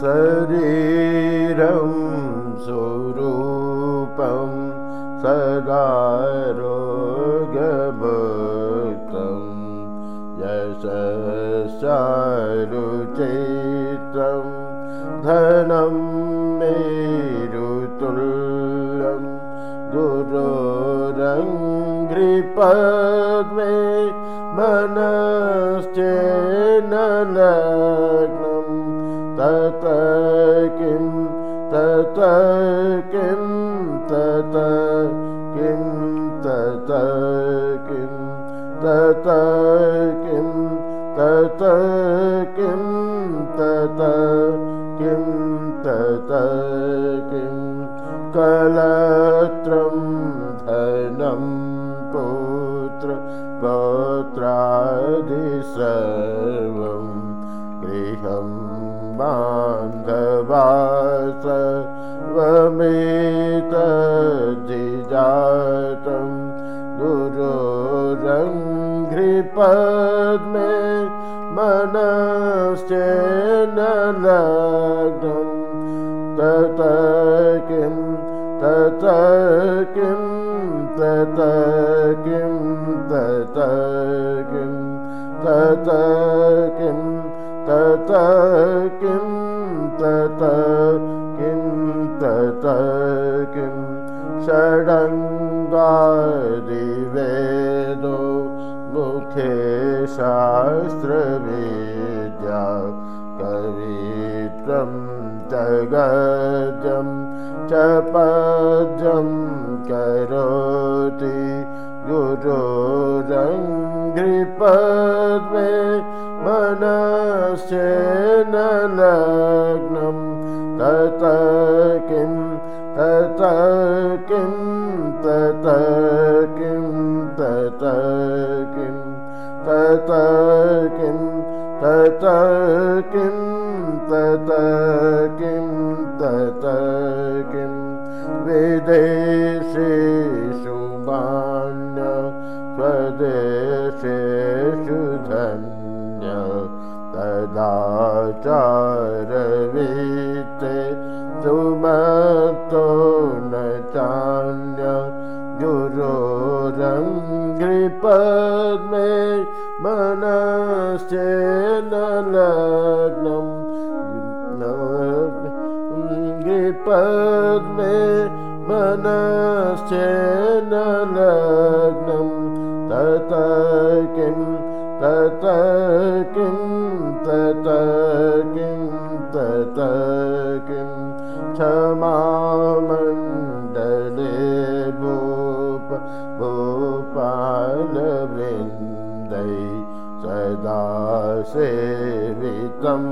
शरीरं स्वरूपं सदारोगभक्तं यशरुचित्रं धनं मेरुतुल्यं गुरोरङ्घ्रिपद्मे मनश्चेन तत किं तत किं तत किं तत किं तत किं तत किं तत किं कलत्रं धनं पुत्र पौत्रादि सर्वं गृहम् बान्धवासवमेतजिजातं गुरोरङ्घ्रिपद्मे मनश्चेन लग्नं तत किं तत किं किं तत किं तत किं तत किं तत किं तत किं। षडङ्गादिवेदो मुखे शास्त्रविद्या कवित्रं जगजं च पद्यं करोति गुरोरङ्घ्रिपद्मे मनश्चेन लग्नं तत किं तत किं तत तत किं तत किं तत किं तत किं विदेशेषु मान्य स्वदेशेषु धन्य तदाचारवीते गुरोरङ्घ्रिपद्मे मनश्चेन लग्नं घृपद्मे मनश्चेन लग्नं तत किं तत किं तत किं तत किं क्षमामण्डले सेवितं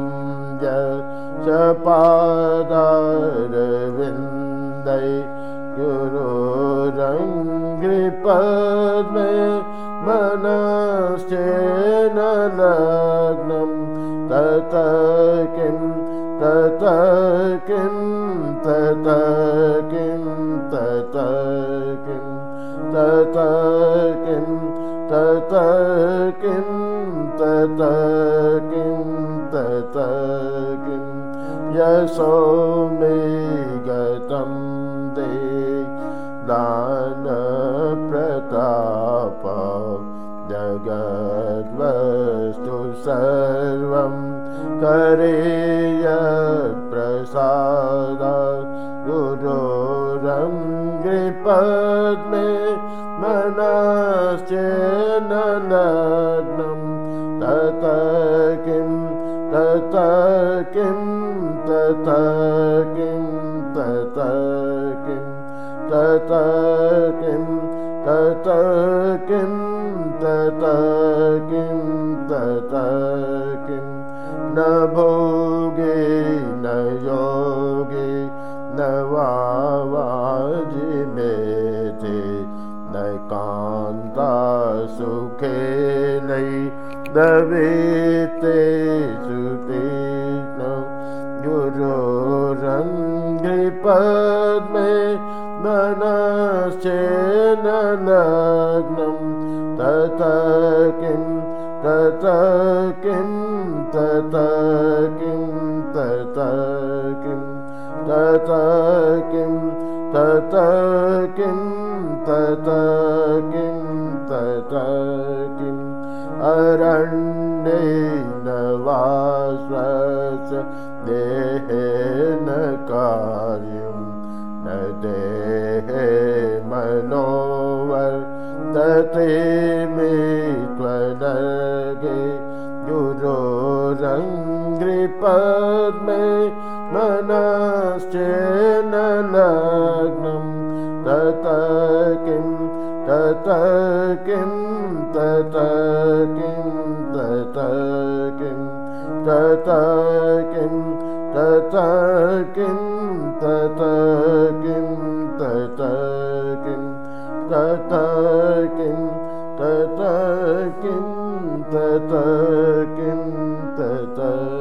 मनश्चेन लग्नं तत किं तत किं तत किं तत किं तत किं तत किं तत किं तत किं यशो मे गतं दे दानप्रताप जगद्वस्तु सर्वं करेयप्रसाद गुरोरङ्घ्रिपद्मे मनश्चेन किं तत किं तत किं तत किं तत किं तत किं तत किं न भोगे न योगे न वाजिमेते न कान्ता सुखे नै दवेते सुतीर्ण गुरोरङ्घ्रिपद्मे मनश्चेन लग्नं तत किं तत किं तत किं तत तत किं तत किं तत किं तत किम् अरण्येन वा स्वस्य देहेन कार्यं न देहे मनोवर्तते मे त्वनगे गुरोरङ्घ्रिपद्मे मनश्चेन लग्नं तत किं तत किं तत किं तत किं तत किं तत किं तत किं तत किं तत किं तत किं तत